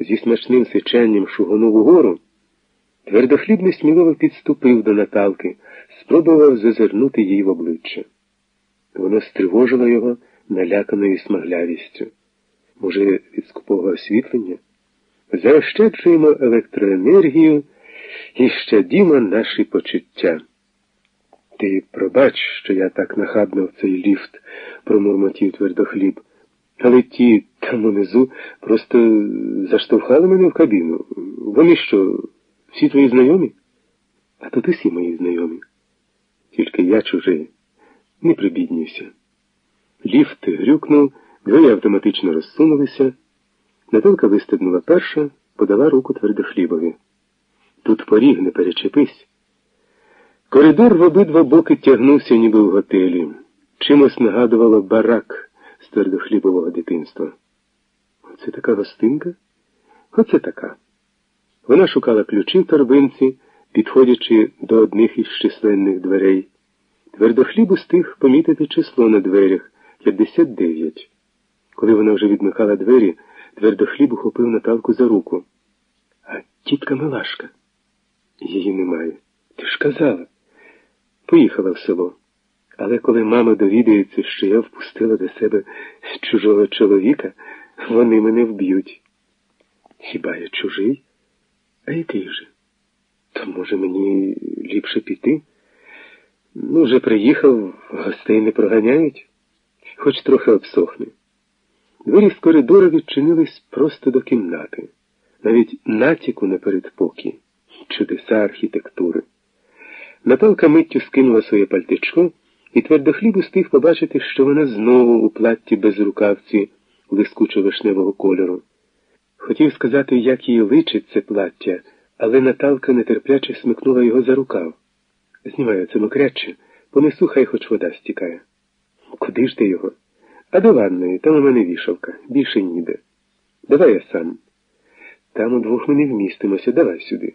зі смачним сичанням шугонув угору, твердохліб несміливо підступив до Наталки, спробував зазирнути їй в обличчя. Воно стривожило його наляканою смаглявістю. Може, від скупого освітлення? Заощаджуємо електроенергію і щадімо наші почуття. Ти пробач, що я так нахабно в цей ліфт, промурмотів твердохліб. Але ті там унизу просто заштовхали мене в кабіну. Вони що, всі твої знайомі? А тут усі мої знайомі. Тільки я чужий, не прибіднюйся. Ліфт грюкнув, двері автоматично розсунулися. Наталка вистебнула перша, подала руку твердохлібові. Тут поріг не перечепись. Коридор в обидва боки тягнувся, ніби в готелі. Чимось нагадувало барак твердохлібового дитинства. Оце така гостинка? Оце така. Вона шукала ключі в торбинці, підходячи до одних із численних дверей. Твердохліб устиг помітити число на дверях 59. Коли вона вже відмикала двері, твердохліб ухопив Наталку за руку. А тітка Милашка. Її немає. Ти ж казала. Поїхала в село. Але коли мама довідається, що я впустила до себе чужого чоловіка, вони мене вб'ють. Хіба я чужий? А який же? То, може, мені ліпше піти? Ну, вже приїхав, гостей не проганяють, хоч трохи обсохне. Двері з коридора відчинились просто до кімнати, навіть натяку на передпокій, чудеса архітектури. Наталка миттю скинула своє пальтичко, і твердохліб устиг побачити, що вона знову у платті без рукавці лискучо вишневого кольору. Хотів сказати, як їй личить це плаття, але Наталка нетерпляче смикнула його за рукав. Знімаю це мокряче, понесу, хай хоч вода стікає. Куди ж ти його? А до ванної, там у мене вішалка, більше ніде. Давай я сам. Там удвох ми не вмістимося, давай сюди.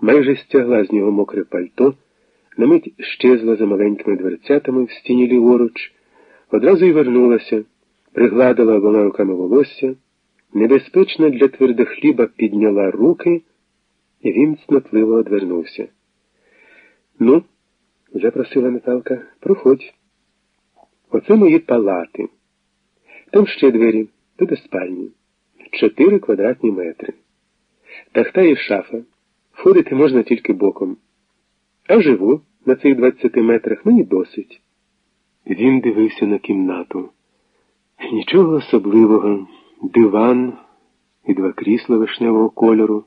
Майже стягла з нього мокре пальто, на мить щезла за маленькими дверцятами в стіні ліворуч, одразу й вернулася, пригладила обома руками волосся, небезпечно для твердохліба підняла руки, і він цнотливо одвернувся. Ну, запросила Наталка, проходь. Оце мої палати. Там ще двері, то до спальні. Чотири квадратні метри. Тахта і шафа. Входити можна тільки боком. А живу на цих двадцяти метрах мені досить. Він дивився на кімнату. Нічого особливого. Диван і два крісла вишневого кольору,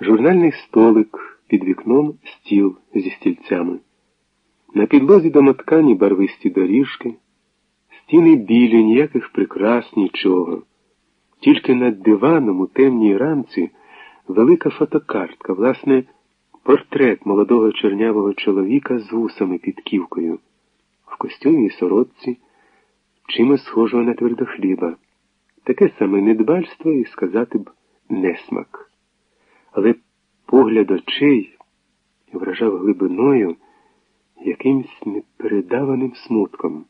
журнальний столик під вікном стіл зі стільцями. На підлозі домоткані барвисті доріжки, стіни білі, ніяких прикрас, нічого. Тільки над диваном у темній рамці велика фотокартка, власне, портрет молодого чернявого чоловіка з вусами під ківкою, в костюмі і сорочці, чимось схожого на твердохліба. Таке саме недбальство і сказати б несмак. Але погляд очей вражав глибиною якимсь непередаваним смутком.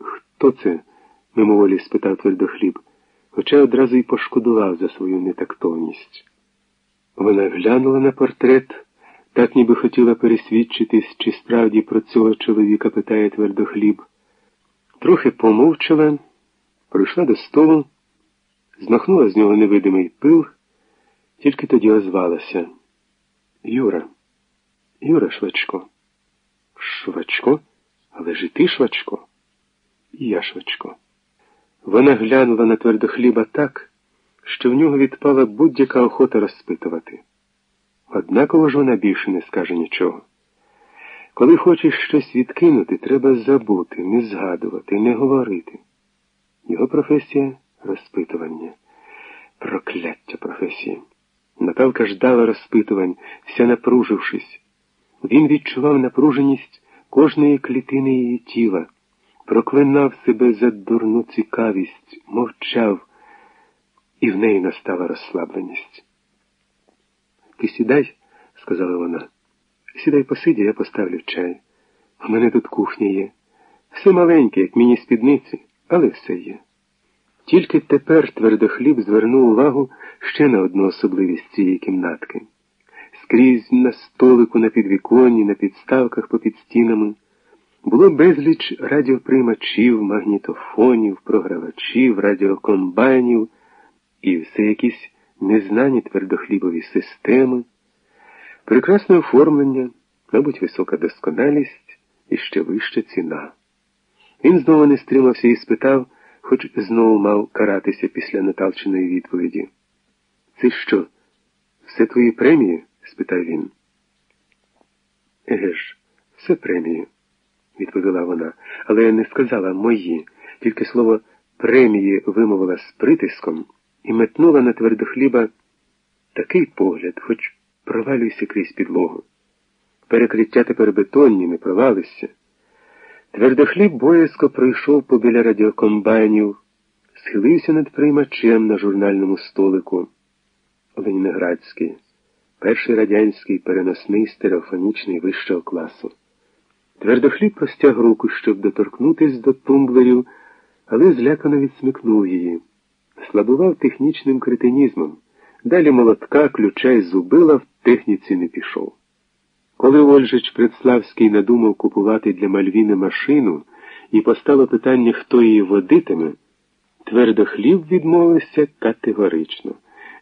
Хто це? мимоволі спитав твердохліб, хоча одразу й пошкодував за свою нетактовність. Вона глянула на портрет, так ніби хотіла пересвідчитись, чи справді про цього чоловіка питає твердохліб. Трохи помовчала, прийшла до столу, змахнула з нього невидимий пил, тільки тоді озвалася. Юра, Юра Швачко. Швачко? Але ж і ти Швачко? І я Швачко. Вона глянула на твердохліба так, що в нього відпала будь-яка охота розпитувати. Однаково ж вона більше не скаже нічого. Коли хочеш щось відкинути, треба забути, не згадувати, не говорити. Його професія розпитування. Прокляття професії. Наталка ждала розпитувань, вся напружившись. Він відчував напруженість кожної клітини її тіла, проклинав себе за дурну цікавість, мовчав, і в неї настала розслабленість. Ти сідай, сказала вона. Сідай посиді, я поставлю чай. У мене тут кухня є. Все маленьке, як міні спідниці, але все є. Тільки тепер твердохліб звернув увагу ще на одну особливість цієї кімнатки. Скрізь на столику, на підвіконні, на підставках попід стінами було безліч радіоприймачів, магнітофонів, програвачів, радіокомбайнів і все якісь незнані твердохлібові системи, прекрасне оформлення, мабуть, висока досконалість і ще вища ціна. Він знову не стримався і спитав, хоч знову мав каратися після наталченої відповіді. Це що? Все твої премії? спитав він. Еге ж, все премії, відповіла вона, але я не сказала мої, тільки слово премії вимовила з притиском і метнула на твердохліба такий погляд, хоч провалюйся крізь підлогу. Перекриття тепер бетонні, не провалися. Твердохліб боязко пройшов побіля радіокомбайнів, схилився над приймачем на журнальному столику. Ленінградський, перший радянський переносний стереофонічний вищого класу. Твердохліб простяг руку, щоб доторкнутись до тумблерів, але злякано відсмикнув її. Слабував технічним кретинізмом. Далі молотка, ключа й зубила в техніці не пішов. Коли Ольжич Предславський надумав купувати для Мальвіни машину і постало питання, хто її водитиме, твердохліб відмовився категорично.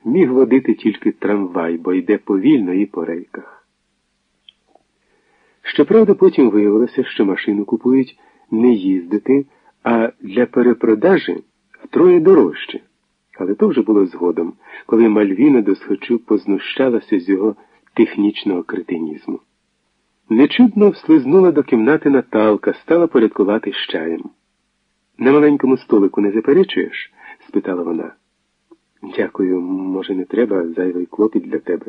Міг водити тільки трамвай, бо йде повільно і по рейках. Щоправда, потім виявилося, що машину купують не їздити, а для перепродажі втроє дорожче. Але то вже було згодом, коли Мальвіна досхочу познущалася з його технічного кретинізму. Нечутно вслизнула до кімнати Наталка, стала порядкувати з чаєм. На маленькому столику не заперечуєш? спитала вона. Дякую, може, не треба зайвий клопіт для тебе.